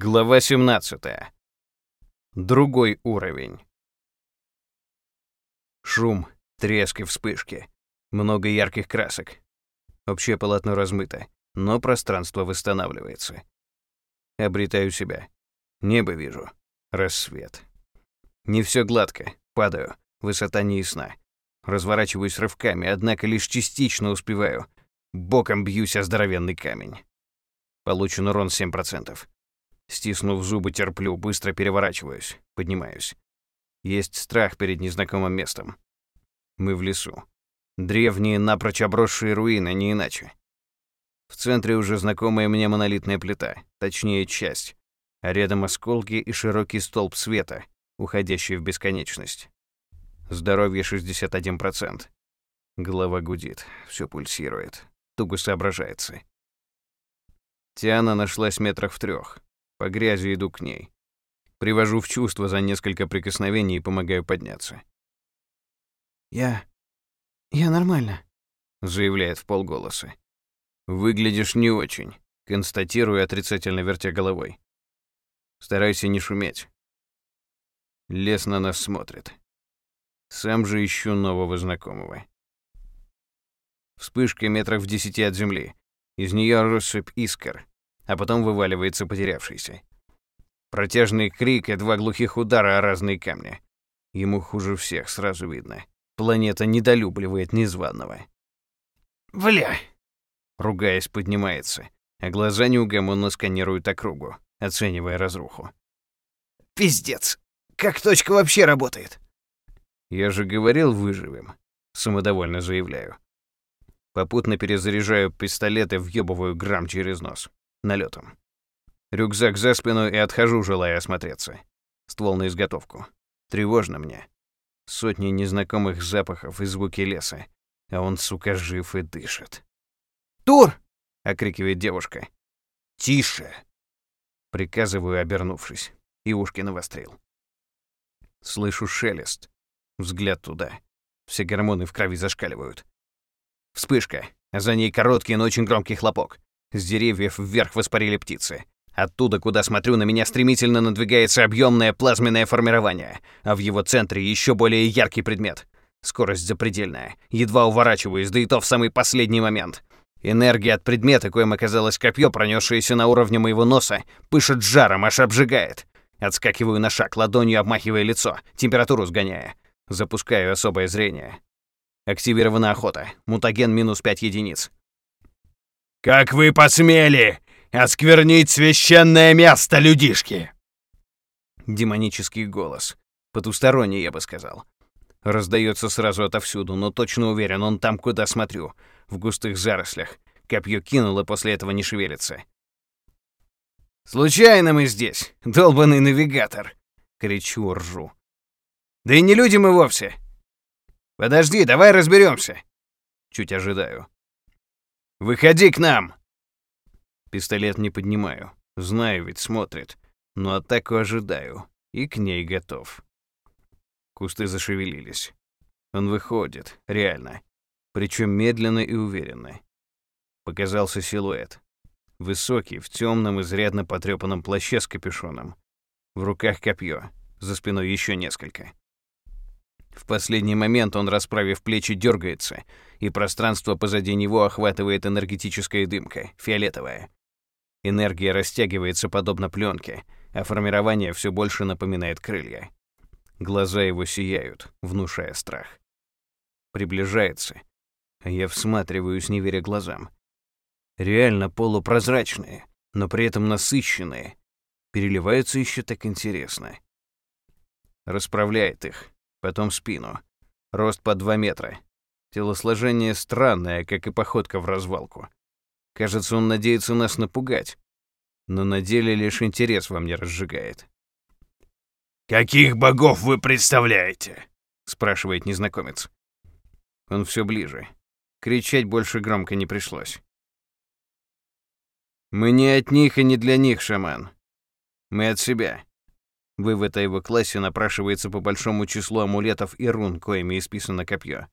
Глава 17. Другой уровень. Шум, треск и вспышки. Много ярких красок. Общее полотно размыто, но пространство восстанавливается. Обретаю себя. Небо вижу. Рассвет. Не все гладко. Падаю. Высота неясна. Разворачиваюсь рывками, однако лишь частично успеваю. Боком бьюсь о здоровенный камень. Получен урон 7%. Стиснув зубы, терплю, быстро переворачиваюсь, поднимаюсь. Есть страх перед незнакомым местом. Мы в лесу. Древние, напрочь обросшие руины, не иначе. В центре уже знакомая мне монолитная плита, точнее, часть, а рядом осколки и широкий столб света, уходящий в бесконечность. Здоровье 61%. Голова гудит, все пульсирует, туго соображается. Тиана нашлась метрах в трех. По грязи иду к ней. Привожу в чувство за несколько прикосновений и помогаю подняться. «Я... я нормально», — заявляет в полголоса. «Выглядишь не очень», — констатирую, отрицательно вертя головой. Старайся не шуметь. Лес на нас смотрит. Сам же ищу нового знакомого. Вспышка метров в десяти от земли. Из нее россыпь искр а потом вываливается потерявшийся. Протяжный крик и два глухих удара о разные камни. Ему хуже всех, сразу видно. Планета недолюбливает незваного. «Бля!» Ругаясь, поднимается, а глаза неугомонно сканируют округу, оценивая разруху. «Пиздец! Как точка вообще работает?» «Я же говорил, выживем», — самодовольно заявляю. Попутно перезаряжаю пистолет и въебываю грамм через нос налетом. Рюкзак за спину и отхожу, желая осмотреться. Ствол на изготовку. Тревожно мне. Сотни незнакомых запахов и звуки леса. А он, сука, жив и дышит. «Тур!» — окрикивает девушка. «Тише!» — приказываю, обернувшись, и ушки навострил. Слышу шелест. Взгляд туда. Все гормоны в крови зашкаливают. Вспышка, а за ней короткий, но очень громкий хлопок. С деревьев вверх воспарили птицы. Оттуда, куда смотрю, на меня стремительно надвигается объемное плазменное формирование, а в его центре еще более яркий предмет. Скорость запредельная. Едва уворачиваюсь, да и то в самый последний момент. Энергия от предмета, коим оказалось копье, пронесшееся на уровне моего носа, пышет жаром, аж обжигает. Отскакиваю на шаг, ладонью обмахивая лицо, температуру сгоняя. Запускаю особое зрение. Активирована охота. Мутаген минус 5 единиц. «Как вы посмели осквернить священное место, людишки!» Демонический голос. Потусторонний, я бы сказал. Раздается сразу отовсюду, но точно уверен, он там, куда смотрю, в густых зарослях. Копье кинул, и после этого не шевелится. «Случайно мы здесь, долбанный навигатор!» — кричу, ржу. «Да и не люди мы вовсе!» «Подожди, давай разберемся. Чуть ожидаю. Выходи к нам!» Пистолет не поднимаю. Знаю, ведь смотрит. Но атаку ожидаю. И к ней готов. Кусты зашевелились. Он выходит, реально. Причем медленно и уверенно. Показался силуэт. Высокий, в темном, изрядно потрепанном плаще с капюшоном. В руках копье. За спиной еще несколько. В последний момент он, расправив плечи, дергается, и пространство позади него охватывает энергетическая дымка, фиолетовая. Энергия растягивается подобно пленке, а формирование все больше напоминает крылья. Глаза его сияют, внушая страх. Приближается. Я всматриваюсь, не веря глазам. Реально полупрозрачные, но при этом насыщенные. Переливаются еще так интересно. Расправляет их, потом спину. Рост по два метра. Телосложение странное, как и походка в развалку. Кажется, он надеется нас напугать. Но на деле лишь интерес во мне разжигает. «Каких богов вы представляете?» — спрашивает незнакомец. Он все ближе. Кричать больше громко не пришлось. «Мы не от них и не для них, шаман. Мы от себя. Вывод о его классе напрашивается по большому числу амулетов и рун, коими исписано копье.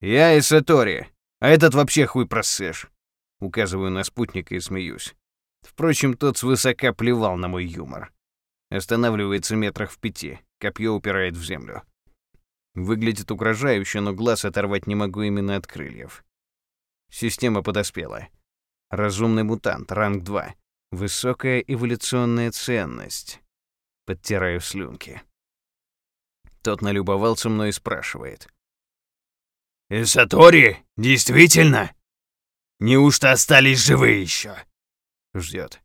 «Я и Сатори, а этот вообще хуй просышь!» Указываю на спутника и смеюсь. Впрочем, тот свысока плевал на мой юмор. Останавливается метрах в пяти, копье упирает в землю. Выглядит угрожающе, но глаз оторвать не могу именно от крыльев. Система подоспела. Разумный мутант, ранг 2. Высокая эволюционная ценность. Подтираю слюнки. Тот налюбовался мной и спрашивает. «Исатори? Действительно? Неужто остались живые еще?» Ждет.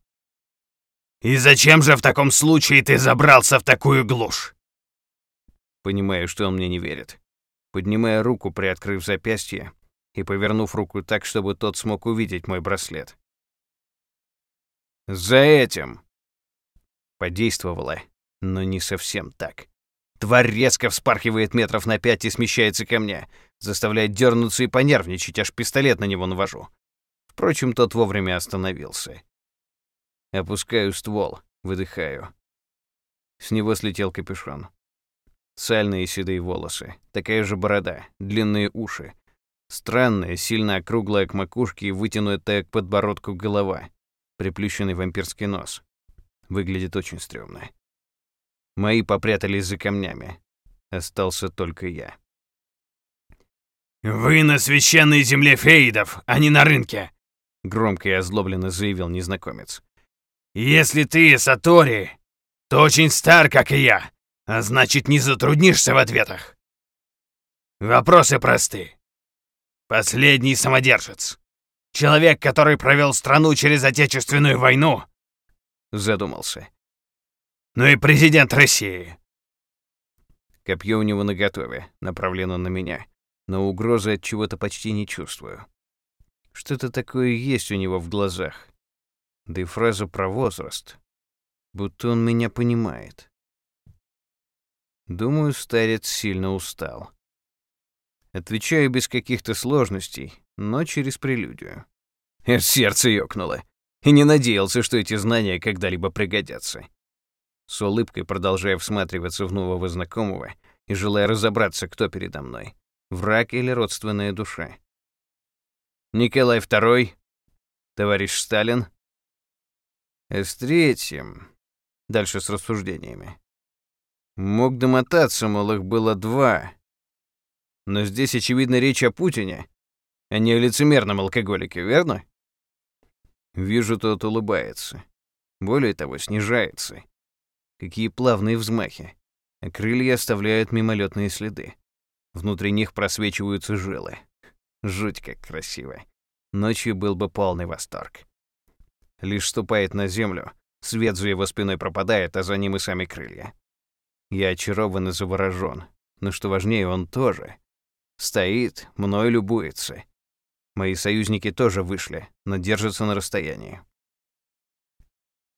«И зачем же в таком случае ты забрался в такую глушь?» Понимаю, что он мне не верит. Поднимая руку, приоткрыв запястье, и повернув руку так, чтобы тот смог увидеть мой браслет. «За этим!» Подействовало, но не совсем так. Тварь резко вспархивает метров на пять и смещается ко мне, заставляет дернуться и понервничать, аж пистолет на него навожу. Впрочем, тот вовремя остановился. Опускаю ствол, выдыхаю. С него слетел капюшон. Сальные седые волосы, такая же борода, длинные уши, Странная, сильно округлая к макушке и вытянутая к подбородку голова, приплющенный вампирский нос. Выглядит очень стрёмно. Мои попрятались за камнями. Остался только я. «Вы на священной земле фейдов, а не на рынке!» Громко и озлобленно заявил незнакомец. «Если ты Сатори, то очень стар, как и я, а значит, не затруднишься в ответах. Вопросы просты. Последний самодержец. Человек, который провел страну через Отечественную войну. Задумался. Ну и президент России. Копье у него наготове, направлено на меня, но угрозы от чего-то почти не чувствую. Что-то такое есть у него в глазах. Да и фраза про возраст. Будто он меня понимает. Думаю, старец сильно устал. Отвечаю без каких-то сложностей, но через прелюдию. Аж сердце ёкнуло. И не надеялся, что эти знания когда-либо пригодятся. С улыбкой продолжая всматриваться в нового знакомого и желая разобраться, кто передо мной. Враг или родственная душа. Николай II, товарищ Сталин. С третьим... Дальше с рассуждениями. Мог домотаться, мол, их было два, но здесь, очевидно, речь о Путине, а не о лицемерном алкоголике, верно? Вижу, тот улыбается. Более того, снижается. Какие плавные взмахи. А крылья оставляют мимолетные следы. Внутри них просвечиваются жилы. Жуть как красиво. Ночью был бы полный восторг. Лишь ступает на землю, свет за его спиной пропадает, а за ним и сами крылья. Я очарован и заворожен, но что важнее, он тоже. Стоит, мной любуется. Мои союзники тоже вышли, но держатся на расстоянии.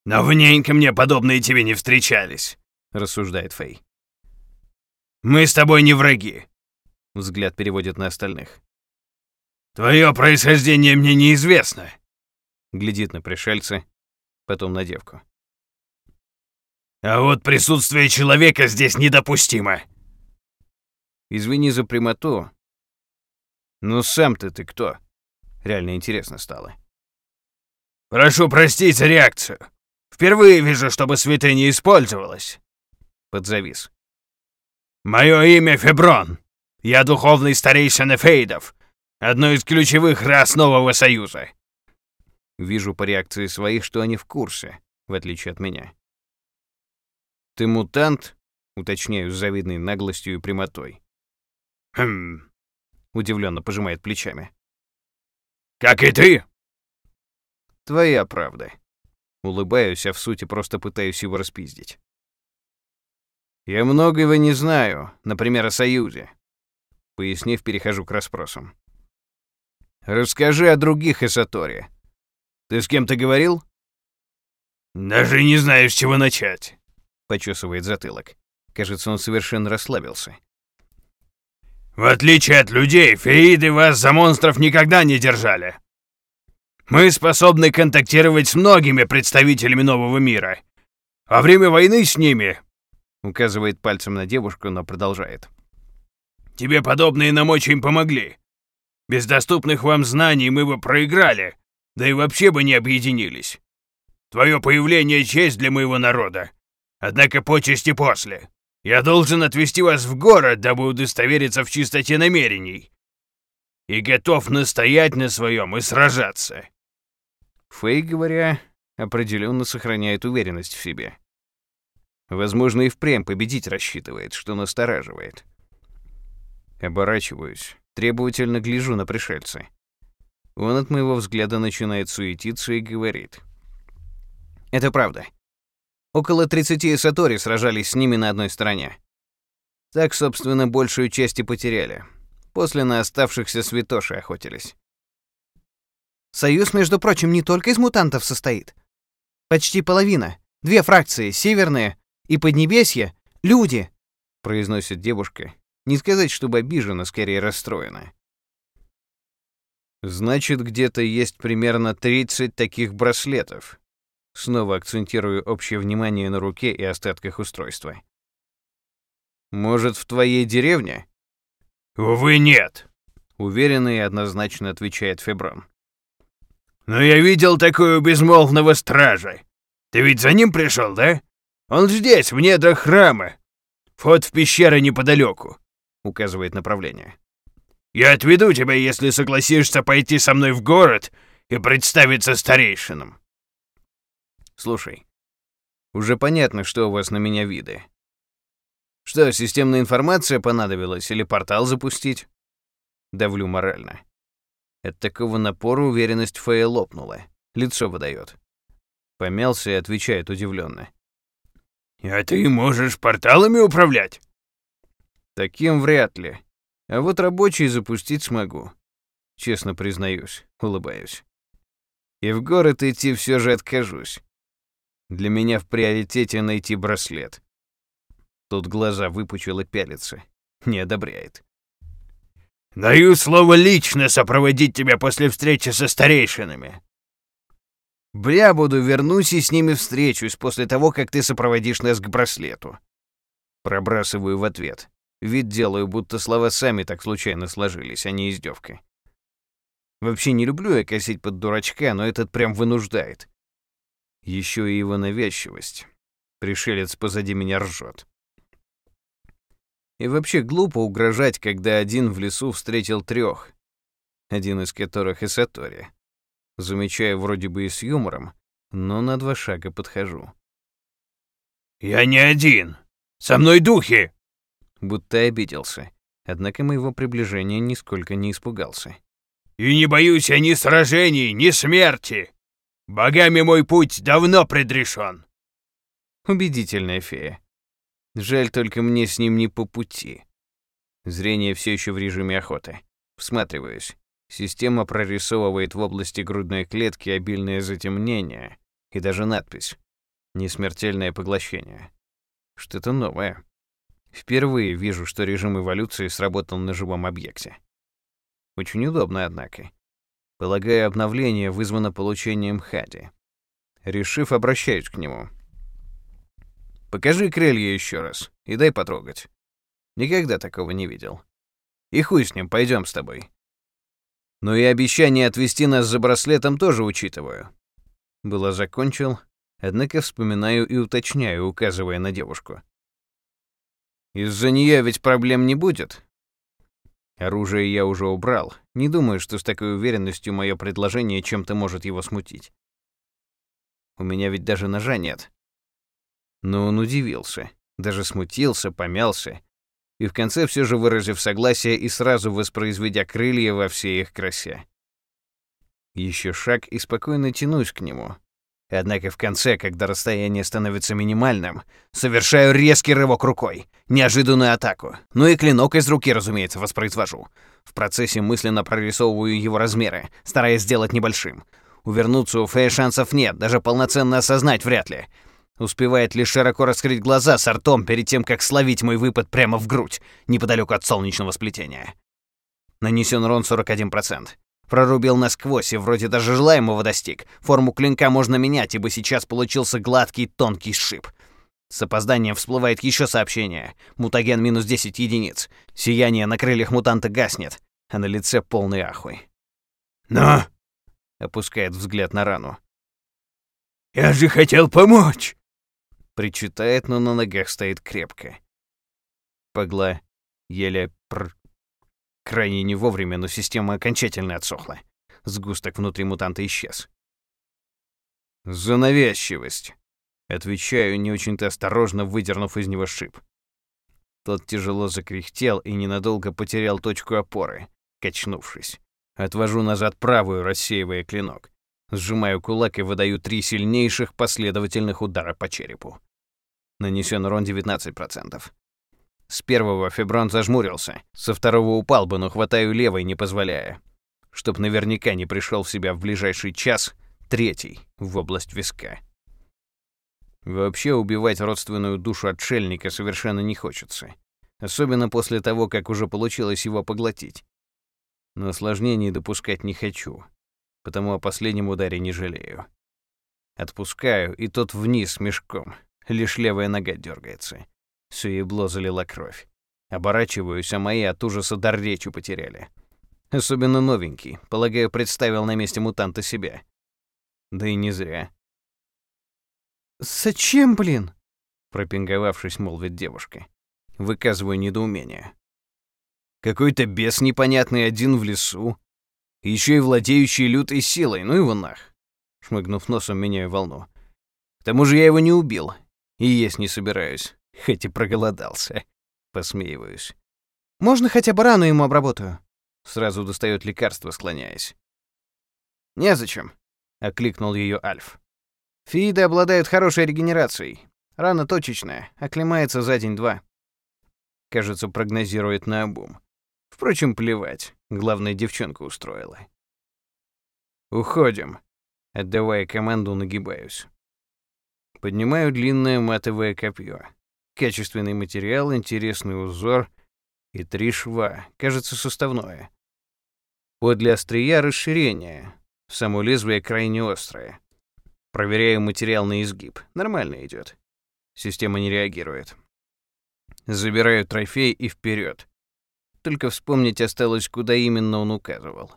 «Давненько мне подобные тебе не встречались», — рассуждает Фэй. «Мы с тобой не враги», — взгляд переводит на остальных. «Твое происхождение мне неизвестно», — глядит на пришельца, потом на девку. «А вот присутствие человека здесь недопустимо», Извини за прямоту. Но сам-то ты кто? Реально интересно стало. Прошу простить за реакцию. Впервые вижу, чтобы святыня использовалась. Подзавис. Мое имя Феброн. Я духовный старейшина Фейдов, одной из ключевых рас Нового Союза. Вижу по реакции своих, что они в курсе, в отличие от меня. Ты мутант? Уточняю с завидной наглостью и прямотой. «Хм...» — удивленно пожимает плечами. «Как и ты!» «Твоя правда». Улыбаюсь, а в сути просто пытаюсь его распиздить. «Я многого не знаю, например, о Союзе». Пояснив, перехожу к расспросам. «Расскажи о других Эсаторе. Ты с кем-то говорил?» «Даже не знаю, с чего начать», — почесывает затылок. Кажется, он совершенно расслабился. В отличие от людей, феиды вас за монстров никогда не держали. Мы способны контактировать с многими представителями нового мира. Во время войны с ними...» Указывает пальцем на девушку, но продолжает. «Тебе подобные нам очень помогли. Без доступных вам знаний мы бы проиграли, да и вообще бы не объединились. Твое появление — честь для моего народа. Однако почести после. Я должен отвезти вас в город, дабы удостовериться в чистоте намерений. И готов настоять на своем и сражаться. Фэй, говоря, определенно сохраняет уверенность в себе. Возможно, и впрямь победить рассчитывает, что настораживает. Оборачиваюсь, требовательно гляжу на пришельца. Он от моего взгляда начинает суетиться и говорит. «Это правда. Около 30 сатори сражались с ними на одной стороне. Так, собственно, большую часть и потеряли. После на оставшихся святоши охотились. Союз, между прочим, не только из мутантов состоит. Почти половина. Две фракции, северные и Поднебесье — люди, произносит девушка. Не сказать, чтобы обижена, скорее расстроена. Значит, где-то есть примерно 30 таких браслетов. Снова акцентирую общее внимание на руке и остатках устройства. Может, в твоей деревне? Увы, нет, уверенно и однозначно отвечает Феброн. Но я видел такую безмолвного стража. Ты ведь за ним пришел, да? Он здесь, в недрах храма. Вход в пещеры неподалеку, указывает направление. Я отведу тебя, если согласишься пойти со мной в город и представиться старейшинам. Слушай, уже понятно, что у вас на меня виды. Что, системная информация понадобилась или портал запустить? Давлю морально. От такого напора уверенность Фея лопнула. Лицо выдает. Помялся и отвечает удивленно. «А ты можешь порталами управлять?» «Таким вряд ли. А вот рабочий запустить смогу. Честно признаюсь, улыбаюсь. И в город идти все же откажусь. Для меня в приоритете найти браслет. Тут глаза выпучил и пялится. Не одобряет. «Даю слово лично сопроводить тебя после встречи со старейшинами». «Бля, буду вернусь и с ними встречусь после того, как ты сопроводишь нас к браслету». Пробрасываю в ответ. Вид делаю, будто слова сами так случайно сложились, а не издевка. Вообще не люблю я косить под дурачка, но этот прям вынуждает. Еще и его навязчивость. Пришелец позади меня ржет. И вообще глупо угрожать, когда один в лесу встретил трех, один из которых и Сатори. Замечаю вроде бы и с юмором, но на два шага подхожу. «Я не один! Со мной духи!» Будто обиделся. Однако моего приближения нисколько не испугался. «И не боюсь я ни сражений, ни смерти! Богами мой путь давно предрешен!» Убедительная фея. Жаль только мне с ним не по пути. Зрение все еще в режиме охоты. Всматриваюсь. Система прорисовывает в области грудной клетки обильное затемнение и даже надпись «Несмертельное поглощение». Что-то новое. Впервые вижу, что режим эволюции сработал на живом объекте. Очень удобно, однако. Полагаю, обновление вызвано получением Хади. Решив, обращаюсь к нему. Покажи крылья еще раз и дай потрогать. Никогда такого не видел. И хуй с ним, пойдем с тобой. Но и обещание отвезти нас за браслетом тоже учитываю. Было закончил, однако вспоминаю и уточняю, указывая на девушку. Из-за нее ведь проблем не будет. Оружие я уже убрал. Не думаю, что с такой уверенностью мое предложение чем-то может его смутить. У меня ведь даже ножа нет. Но он удивился, даже смутился, помялся, и в конце все же выразив согласие и сразу воспроизведя крылья во всей их красе. Еще шаг и спокойно тянусь к нему, Однако в конце, когда расстояние становится минимальным, совершаю резкий рывок рукой, неожиданную атаку. Ну и клинок из руки, разумеется, воспроизвожу. В процессе мысленно прорисовываю его размеры, стараясь сделать небольшим. Увернуться у Фея шансов нет, даже полноценно осознать вряд ли. Успевает лишь широко раскрыть глаза с ртом перед тем, как словить мой выпад прямо в грудь, неподалеку от солнечного сплетения. Нанесен урон 41%. Прорубил насквозь и вроде даже желаемого достиг. Форму клинка можно менять, ибо сейчас получился гладкий тонкий шип. С опозданием всплывает еще сообщение. Мутаген минус 10 единиц. Сияние на крыльях мутанта гаснет, а на лице полный ахуй. «Но!» — опускает взгляд на рану. Я же хотел помочь!» Причитает, но на ногах стоит крепко. Погла еле пр... Крайне не вовремя, но система окончательно отсохла. Сгусток внутри мутанта исчез. «За навязчивость!» Отвечаю, не очень-то осторожно, выдернув из него шип. Тот тяжело закряхтел и ненадолго потерял точку опоры, качнувшись. Отвожу назад правую, рассеивая клинок. Сжимаю кулак и выдаю три сильнейших последовательных удара по черепу. Нанесен урон 19%. С первого Феброн зажмурился, со второго упал бы, но хватаю левой, не позволяя. Чтоб наверняка не пришел в себя в ближайший час, третий, в область виска. Вообще убивать родственную душу отшельника совершенно не хочется. Особенно после того, как уже получилось его поглотить. Но осложнений допускать не хочу, потому о последнем ударе не жалею. Отпускаю, и тот вниз мешком. Лишь левая нога дергается. Все ебло залила кровь. Оборачиваюсь, а мои от ужаса дар речи потеряли. Особенно новенький. Полагаю, представил на месте мутанта себя. Да и не зря. «Зачем, блин?» Пропинговавшись, молвит девушка. Выказываю недоумение. Какой-то бес непонятный один в лесу. Еще и владеющий лютой силой, ну его нах. Шмыгнув носом, меняю волну. К тому же я его не убил. И есть не собираюсь. Хоть и проголодался. Посмеиваюсь. «Можно хотя бы рану ему обработаю?» Сразу достает лекарство, склоняясь. «Незачем», — окликнул ее Альф. Фииды обладают хорошей регенерацией. Рана точечная, оклемается за день-два. Кажется, прогнозирует на обум. Впрочем, плевать. Главное, девчонка устроила. Уходим. Отдавая команду, нагибаюсь. Поднимаю длинное матовое копье. Качественный материал, интересный узор и три шва. Кажется, суставное. Подле острия расширение. Само лезвие крайне острое. Проверяю материал на изгиб. Нормально идет. Система не реагирует. Забираю трофей и вперед. Только вспомнить осталось, куда именно он указывал.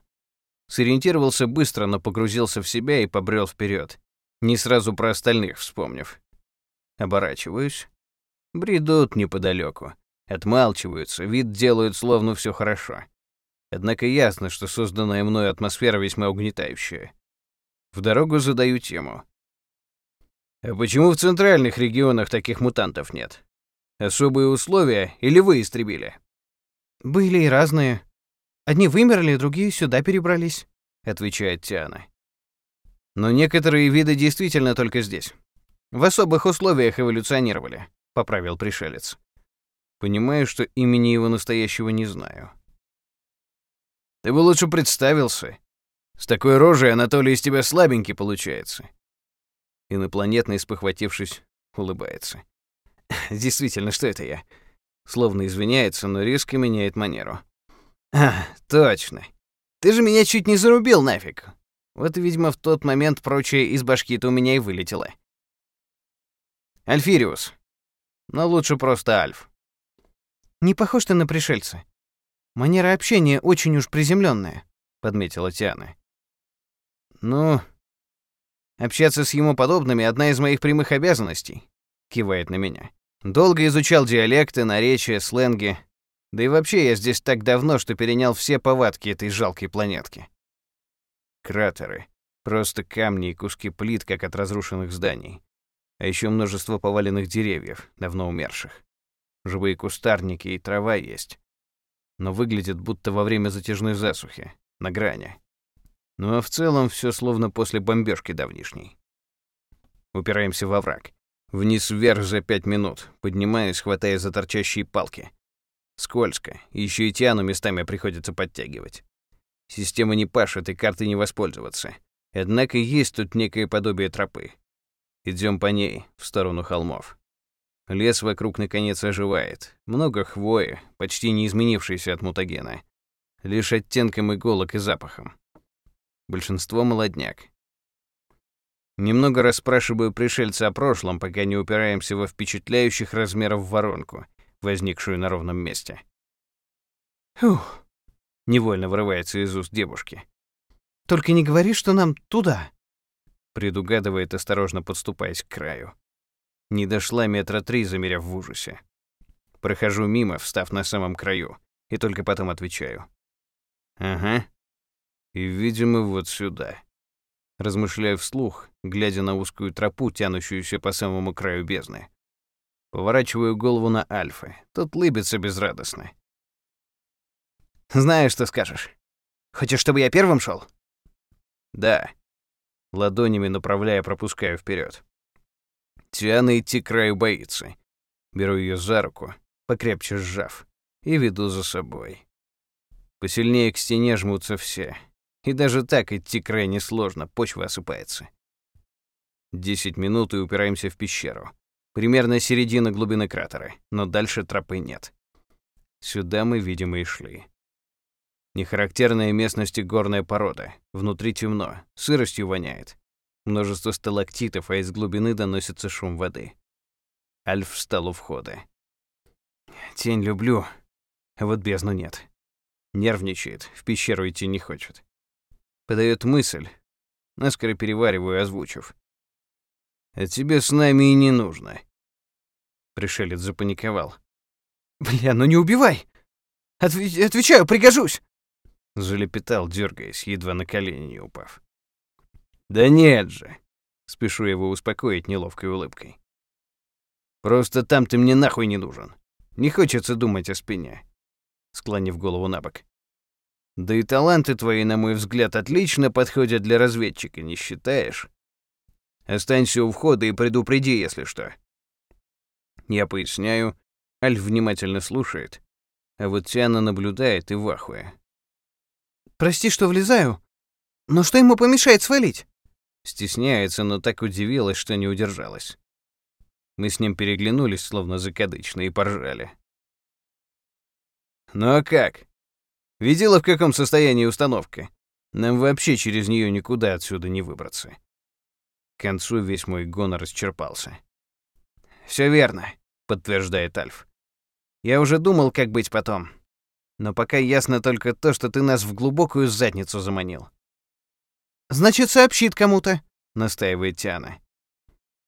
Сориентировался быстро, но погрузился в себя и побрел вперед, не сразу про остальных вспомнив. Оборачиваюсь. Бредут неподалеку. Отмалчиваются, вид делают, словно все хорошо. Однако ясно, что созданная мной атмосфера весьма угнетающая. В дорогу задаю тему. А почему в центральных регионах таких мутантов нет? Особые условия или вы истребили? Были и разные. Одни вымерли, другие сюда перебрались, отвечает Тиана. Но некоторые виды действительно только здесь. В особых условиях эволюционировали, поправил пришелец. Понимаю, что имени его настоящего не знаю. Ты бы лучше представился, с такой рожей Анатолий из тебя слабенький получается. Инопланетный, спохватившись, улыбается. Действительно, что это я? Словно извиняется, но резко меняет манеру. А, точно. Ты же меня чуть не зарубил нафиг. Вот, видимо, в тот момент прочее из башки-то у меня и вылетело. Альфириус. Но лучше просто Альф. Не похож ты на пришельца. Манера общения очень уж приземленная, подметила Тиана. «Ну, общаться с ему подобными — одна из моих прямых обязанностей», — кивает на меня. «Долго изучал диалекты, наречия, сленги. Да и вообще я здесь так давно, что перенял все повадки этой жалкой планетки. Кратеры. Просто камни и куски плит, как от разрушенных зданий. А еще множество поваленных деревьев, давно умерших. Живые кустарники и трава есть. Но выглядит будто во время затяжной засухи, на грани. Ну а в целом все словно после бомбежки давнишней. Упираемся во враг. Вниз-вверх за пять минут, поднимаясь, хватая за торчащие палки. Скользко, еще и тяну местами приходится подтягивать. Система не пашет, и карты не воспользоваться. Однако есть тут некое подобие тропы. Идем по ней, в сторону холмов. Лес вокруг наконец оживает. Много хвои, почти не изменившейся от мутагена. Лишь оттенком иголок и запахом большинство молодняк. Немного расспрашиваю пришельца о прошлом, пока не упираемся во впечатляющих размеров воронку, возникшую на ровном месте. Фух, невольно вырывается из уст девушки. Только не говори, что нам туда. Предугадывает, осторожно подступаясь к краю. Не дошла метра три, замеряв в ужасе. Прохожу мимо, встав на самом краю, и только потом отвечаю. «Ага. И, видимо, вот сюда». Размышляю вслух, глядя на узкую тропу, тянущуюся по самому краю бездны. Поворачиваю голову на Альфа. Тот лыбится безрадостно. «Знаю, что скажешь. Хочешь, чтобы я первым шел? «Да». Ладонями направляя, пропускаю вперед. Тиана идти к краю боится. Беру ее за руку, покрепче сжав, и веду за собой. Посильнее к стене жмутся все. И даже так идти крайне сложно, почва осыпается. Десять минут и упираемся в пещеру. Примерно середина глубины кратера, но дальше тропы нет. Сюда мы, видимо, и шли. Нехарактерная местности горная порода. Внутри темно, сыростью воняет. Множество сталактитов, а из глубины доносится шум воды. Альф встал у входа. Тень люблю, а вот бездну нет. Нервничает, в пещеру идти не хочет. Подает мысль, наскоро перевариваю, озвучив. «А тебе с нами и не нужно. Пришелец запаниковал. «Бля, ну не убивай! Отв отвечаю, пригожусь!» Залепетал, дергаясь, едва на колени не упав. «Да нет же!» Спешу его успокоить неловкой улыбкой. «Просто там ты мне нахуй не нужен. Не хочется думать о спине», склонив голову на бок. «Да и таланты твои, на мой взгляд, отлично подходят для разведчика, не считаешь? Останься у входа и предупреди, если что». Я поясняю, Альф внимательно слушает, а вот Тиана наблюдает и в ахуе. «Прости, что влезаю, но что ему помешает свалить?» Стесняется, но так удивилась, что не удержалась. Мы с ним переглянулись, словно закадычно, и поржали. «Ну а как? Видела, в каком состоянии установка? Нам вообще через нее никуда отсюда не выбраться». К концу весь мой гонор исчерпался. Все верно», — подтверждает Альф. «Я уже думал, как быть потом. Но пока ясно только то, что ты нас в глубокую задницу заманил». «Значит, сообщит кому-то», — настаивает Тиана.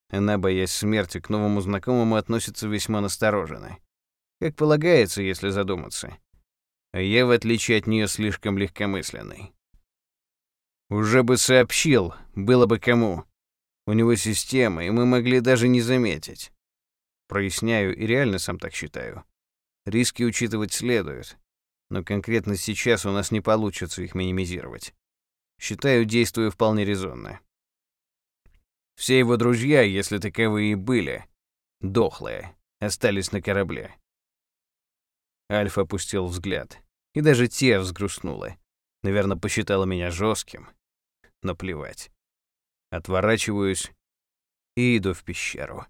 Она, боясь смерти, к новому знакомому относится весьма настороженно. Как полагается, если задуматься. А я, в отличие от нее, слишком легкомысленный. Уже бы сообщил, было бы кому. У него система, и мы могли даже не заметить. Проясняю и реально сам так считаю. Риски учитывать следует, но конкретно сейчас у нас не получится их минимизировать. Считаю, действую вполне резонно. Все его друзья, если таковые и были, дохлые, остались на корабле. Альф опустил взгляд, и даже те взгрустнула. Наверное, посчитала меня жестким, но плевать. Отворачиваюсь и иду в пещеру.